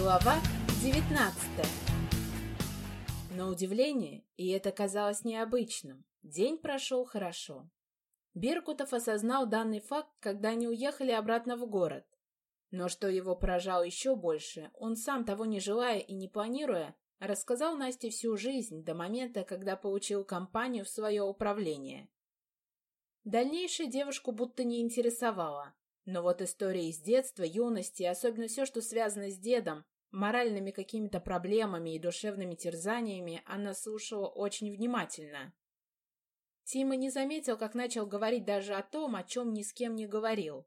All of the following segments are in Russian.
Глава 19 На удивление, и это казалось необычным, день прошел хорошо. Беркутов осознал данный факт, когда они уехали обратно в город. Но что его поражало еще больше, он сам того не желая и не планируя, рассказал Насте всю жизнь до момента, когда получил компанию в свое управление. Дальнейшее девушку будто не интересовало. Но вот история из детства, юности, особенно все, что связано с дедом, моральными какими-то проблемами и душевными терзаниями, она слушала очень внимательно. Тима не заметил, как начал говорить даже о том, о чем ни с кем не говорил.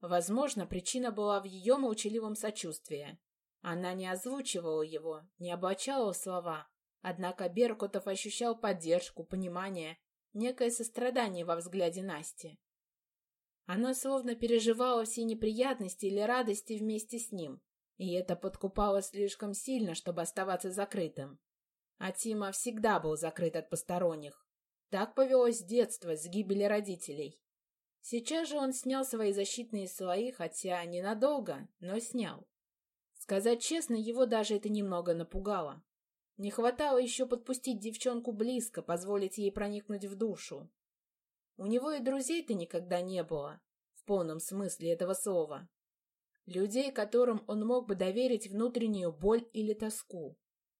Возможно, причина была в ее молчаливом сочувствии. Она не озвучивала его, не облачала слова, однако Беркутов ощущал поддержку, понимание, некое сострадание во взгляде Насти. Она словно переживала все неприятности или радости вместе с ним, и это подкупало слишком сильно, чтобы оставаться закрытым. А Тима всегда был закрыт от посторонних. Так повелось с детства, с гибели родителей. Сейчас же он снял свои защитные слои, хотя ненадолго, но снял. Сказать честно, его даже это немного напугало. Не хватало еще подпустить девчонку близко, позволить ей проникнуть в душу. У него и друзей-то никогда не было, в полном смысле этого слова. Людей, которым он мог бы доверить внутреннюю боль или тоску.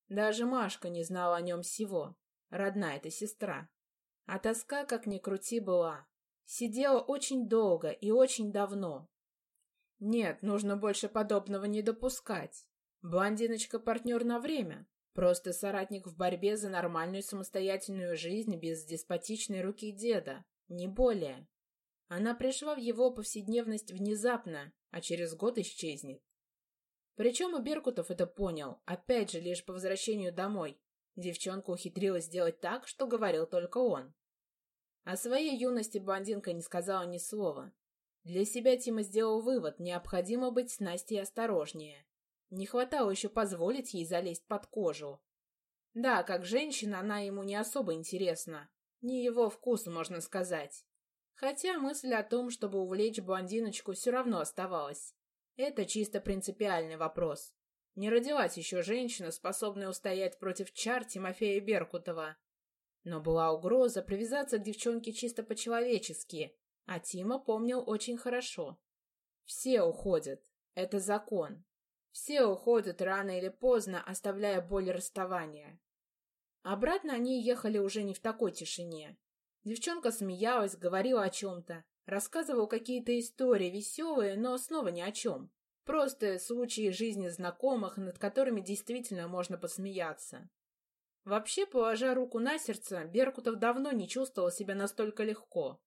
Даже Машка не знала о нем всего. Родная-то сестра. А тоска, как ни крути, была. Сидела очень долго и очень давно. Нет, нужно больше подобного не допускать. Блондиночка — партнер на время. Просто соратник в борьбе за нормальную самостоятельную жизнь без деспотичной руки деда. Не более. Она пришла в его повседневность внезапно, а через год исчезнет. Причем и Беркутов это понял, опять же, лишь по возвращению домой. Девчонка ухитрилась сделать так, что говорил только он. О своей юности блондинка не сказала ни слова. Для себя Тима сделал вывод, необходимо быть с Настей осторожнее. Не хватало еще позволить ей залезть под кожу. Да, как женщина она ему не особо интересна. Не его вкус, можно сказать. Хотя мысль о том, чтобы увлечь блондиночку, все равно оставалась. Это чисто принципиальный вопрос. Не родилась еще женщина, способная устоять против чар Тимофея Беркутова. Но была угроза привязаться к девчонке чисто по-человечески, а Тима помнил очень хорошо. Все уходят. Это закон. Все уходят рано или поздно, оставляя боль расставания. Обратно они ехали уже не в такой тишине. Девчонка смеялась, говорила о чем-то, рассказывала какие-то истории веселые, но снова ни о чем. Просто случаи жизни знакомых, над которыми действительно можно посмеяться. Вообще, положа руку на сердце, Беркутов давно не чувствовал себя настолько легко.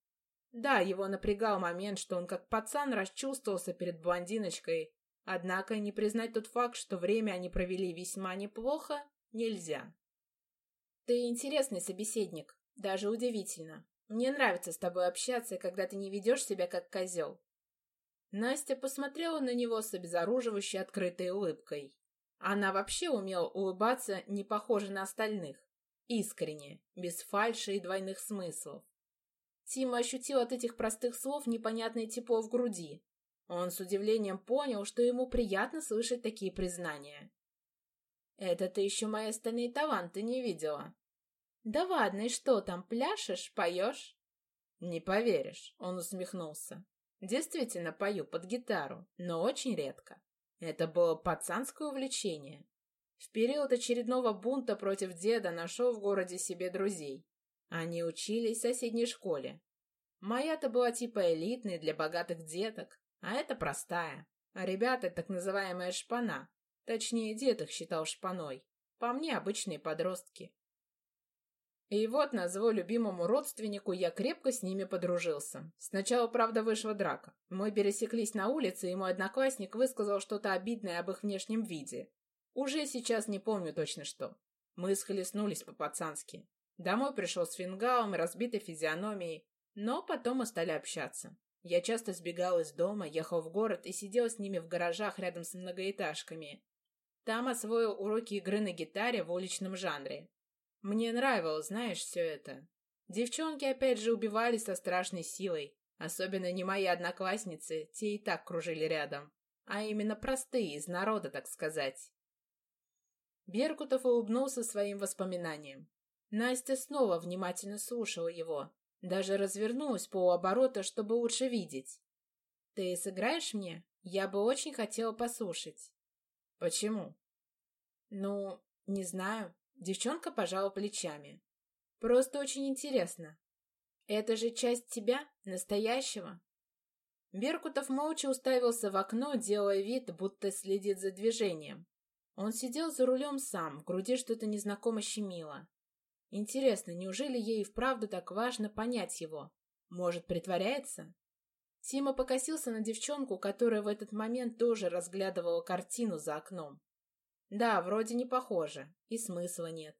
Да, его напрягал момент, что он как пацан расчувствовался перед блондиночкой, однако не признать тот факт, что время они провели весьма неплохо, нельзя. «Ты интересный собеседник», даже удивительно. Мне нравится с тобой общаться, когда ты не ведешь себя как козел. Настя посмотрела на него с обезоруживающей открытой улыбкой. Она вообще умела улыбаться, не похоже на остальных. Искренне, без фальши и двойных смыслов. Тима ощутил от этих простых слов непонятное тепло в груди. Он с удивлением понял, что ему приятно слышать такие признания. «Это ты еще мои остальные таланты не видела», «Да ладно, и что там, пляшешь, поешь?» «Не поверишь», — он усмехнулся. «Действительно пою под гитару, но очень редко. Это было пацанское увлечение. В период очередного бунта против деда нашел в городе себе друзей. Они учились в соседней школе. Моя-то была типа элитной для богатых деток, а это простая. А ребята так называемая шпана. Точнее, дед их считал шпаной. По мне, обычные подростки. И вот на зло любимому родственнику я крепко с ними подружился. Сначала, правда, вышла драка. Мы пересеклись на улице, и мой одноклассник высказал что-то обидное об их внешнем виде. Уже сейчас не помню точно что. Мы схлестнулись по-пацански. Домой пришел с фингалом и разбитой физиономией, но потом мы стали общаться. Я часто сбегал из дома, ехал в город и сидел с ними в гаражах рядом с многоэтажками. Там освоил уроки игры на гитаре в уличном жанре. Мне нравилось, знаешь, все это. Девчонки опять же убивались со страшной силой. Особенно не мои одноклассницы, те и так кружили рядом. а именно простые, из народа, так сказать. Беркутов улыбнулся своим воспоминаниям. Настя снова внимательно слушала его, даже развернулась полуоборота, чтобы лучше видеть. «Ты сыграешь мне? Я бы очень хотела послушать». «Почему?» «Ну, не знаю». Девчонка пожала плечами. «Просто очень интересно. Это же часть тебя, настоящего?» Беркутов молча уставился в окно, делая вид, будто следит за движением. Он сидел за рулем сам, в груди что-то незнакомо щемило. Интересно, неужели ей вправду так важно понять его? Может, притворяется? Тима покосился на девчонку, которая в этот момент тоже разглядывала картину за окном. Да, вроде не похоже, и смысла нет.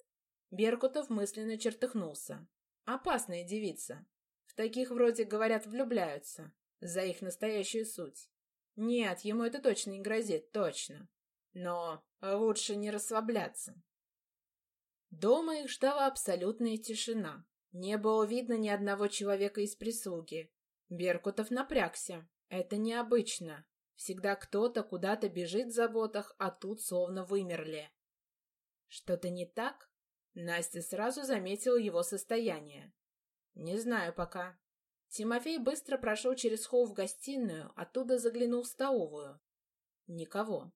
Беркутов мысленно чертыхнулся. Опасная девица. В таких вроде, говорят, влюбляются. За их настоящую суть. Нет, ему это точно не грозит, точно. Но лучше не расслабляться. Дома их ждала абсолютная тишина. Не было видно ни одного человека из прислуги. Беркутов напрягся. Это необычно. Всегда кто-то куда-то бежит в заботах, а тут словно вымерли. Что-то не так? Настя сразу заметила его состояние. Не знаю пока. Тимофей быстро прошел через холл в гостиную, оттуда заглянул в столовую. Никого.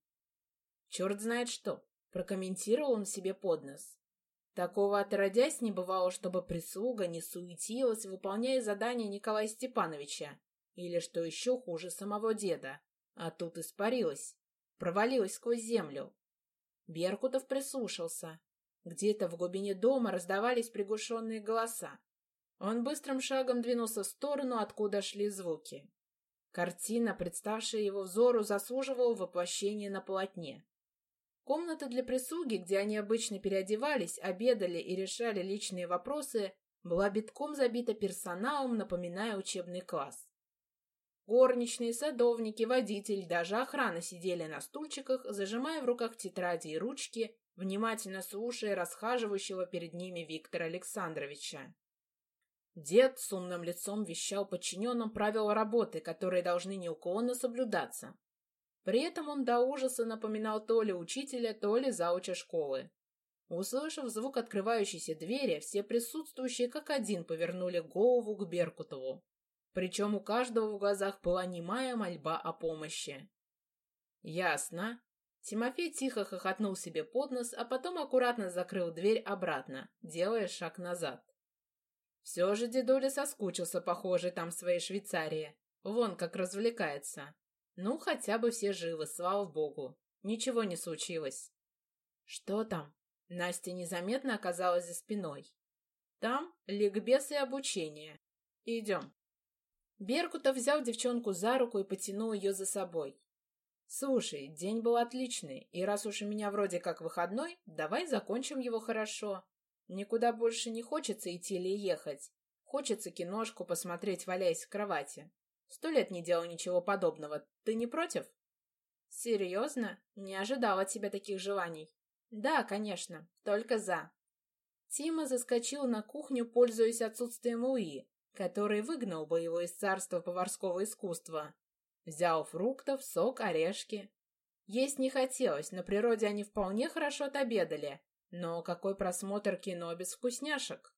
Черт знает что, прокомментировал он себе под нос. Такого отродясь не бывало, чтобы прислуга не суетилась, выполняя задания Николая Степановича, или, что еще хуже, самого деда. А тут испарилась, провалилась сквозь землю. Беркутов прислушался. Где-то в глубине дома раздавались приглушенные голоса. Он быстрым шагом двинулся в сторону, откуда шли звуки. Картина, представшая его взору, заслуживала воплощения на полотне. Комната для прислуги, где они обычно переодевались, обедали и решали личные вопросы, была битком забита персоналом, напоминая учебный класс. Горничные, садовники, водитель, даже охрана сидели на стульчиках, зажимая в руках тетради и ручки, внимательно слушая расхаживающего перед ними Виктора Александровича. Дед с умным лицом вещал подчиненным правила работы, которые должны неуклонно соблюдаться. При этом он до ужаса напоминал то ли учителя, то ли зауча школы. Услышав звук открывающейся двери, все присутствующие как один повернули голову к Беркутову. Причем у каждого в глазах была немая мольба о помощи. «Ясно». Тимофей тихо хохотнул себе под нос, а потом аккуратно закрыл дверь обратно, делая шаг назад. Все же дедуля соскучился, похоже, там в своей Швейцарии. Вон как развлекается. Ну, хотя бы все живы, слава богу. Ничего не случилось. Что там? Настя незаметно оказалась за спиной. Там ликбез и обучение. Идем. Беркутов взял девчонку за руку и потянул ее за собой. «Слушай, день был отличный, и раз уж у меня вроде как выходной, давай закончим его хорошо. Никуда больше не хочется идти или ехать. Хочется киношку посмотреть, валяясь в кровати. Сто лет не делал ничего подобного. Ты не против? Серьезно? Не ожидал от тебя таких желаний. Да, конечно, только за. Тима заскочил на кухню, пользуясь отсутствием Луи, который выгнал бы его из царства поварского искусства. Взял фруктов, сок, орешки. Есть не хотелось, на природе они вполне хорошо отобедали, но какой просмотр кино без вкусняшек?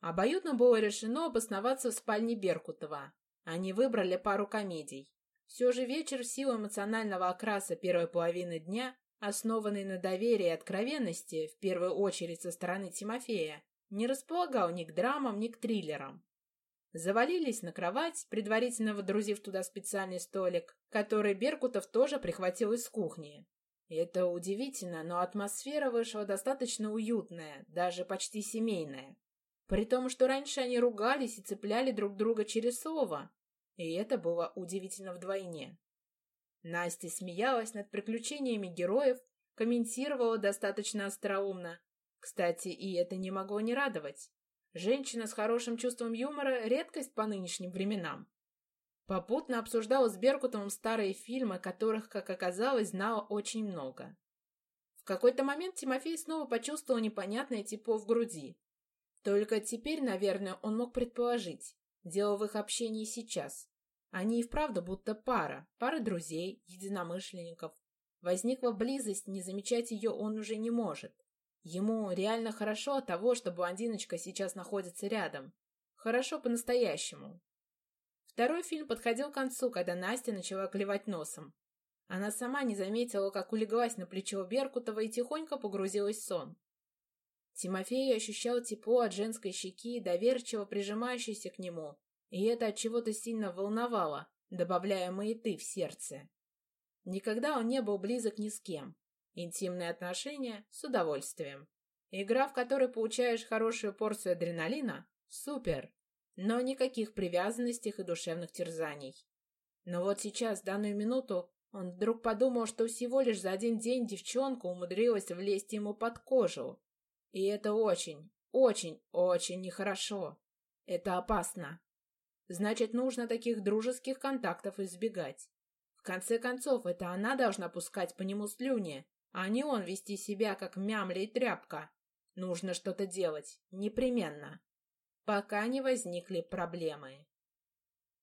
Обоюдно было решено обосноваться в спальне Беркутова. Они выбрали пару комедий. Все же вечер в силу эмоционального окраса первой половины дня, основанный на доверии и откровенности, в первую очередь со стороны Тимофея, не располагал ни к драмам, ни к триллерам. Завалились на кровать, предварительно водрузив туда специальный столик, который Беркутов тоже прихватил из кухни. Это удивительно, но атмосфера вышла достаточно уютная, даже почти семейная. При том, что раньше они ругались и цепляли друг друга через слово. И это было удивительно вдвойне. Настя смеялась над приключениями героев, комментировала достаточно остроумно. Кстати, и это не могло не радовать. Женщина с хорошим чувством юмора — редкость по нынешним временам. Попутно обсуждала с Беркутовым старые фильмы, которых, как оказалось, знала очень много. В какой-то момент Тимофей снова почувствовал непонятное тепло в груди. Только теперь, наверное, он мог предположить. Дело в их общении сейчас. Они и вправду будто пара, пара друзей, единомышленников. Возникла близость, не замечать ее он уже не может. Ему реально хорошо от того, что блондиночка сейчас находится рядом. Хорошо по-настоящему. Второй фильм подходил к концу, когда Настя начала клевать носом. Она сама не заметила, как улеглась на плечо Беркутова и тихонько погрузилась в сон. Тимофей ощущал тепло от женской щеки, доверчиво прижимающейся к нему, и это от чего-то сильно волновало, добавляя маяты в сердце. Никогда он не был близок ни с кем. Интимные отношения с удовольствием. Игра, в которой получаешь хорошую порцию адреналина — супер, но никаких привязанностей и душевных терзаний. Но вот сейчас, в данную минуту, он вдруг подумал, что всего лишь за один день девчонка умудрилась влезть ему под кожу, и это очень, очень, очень нехорошо. Это опасно. Значит, нужно таких дружеских контактов избегать. В конце концов, это она должна пускать по нему слюни, а не он вести себя, как мямля и тряпка. Нужно что-то делать. Непременно. Пока не возникли проблемы.